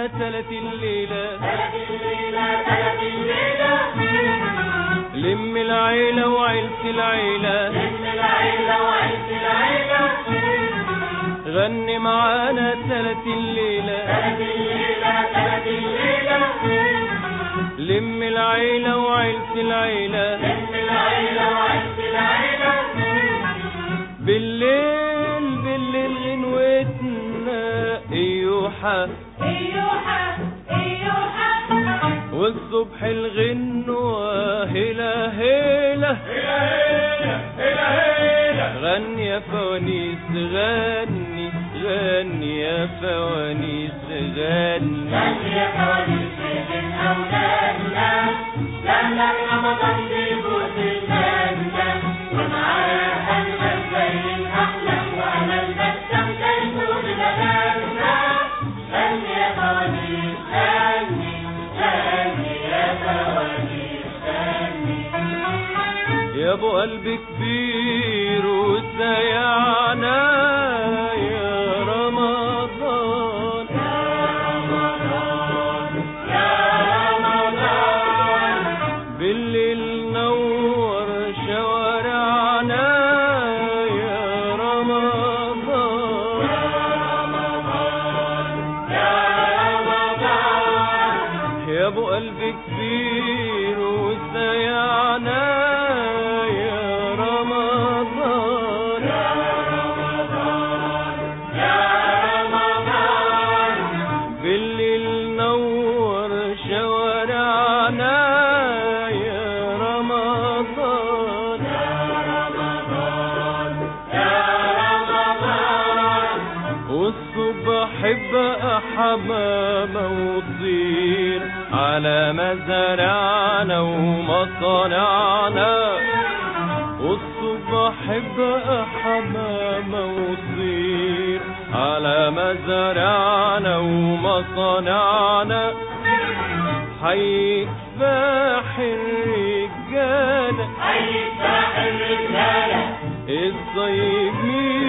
معانا تلات الليلة. تلات الليلة تلات الليلة. لم العيلة وعيلة العيلة. لم العيلة وعيلة العيلة. غني معانا تلات الليلة. تلات الليلة تلات الليلة. لم العيلة وعيلة العيلة. لم العيلة وعيلة العيلة. بالليل بالليل غنوتنا ايوحة والصبح الغنوة هلا هلا. غني يا فوانيس غني غني يا فوانيس غني. غني يا فوانيس من أولادنا يا ابو قلب كبير وسيعنا يا رمضان. بالليل نور شوارعنا يا رمضان. يا ابو قلب كبير وطير على مزارعنا ومصانعنا. والصبح بقى حمامة وطير على مزارعنا ومصانعنا. حي كفاح الرجالة هيفتح الرجالة الصيبين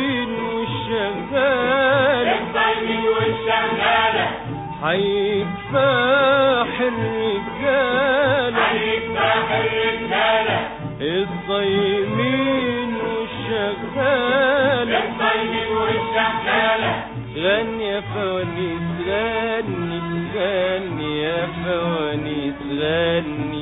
حي كفاح الرجالة هيفتح الرجالة الصيمين والشغالة الصيد والشغالة غني يا فوانيس غني غني يا فوانيس غني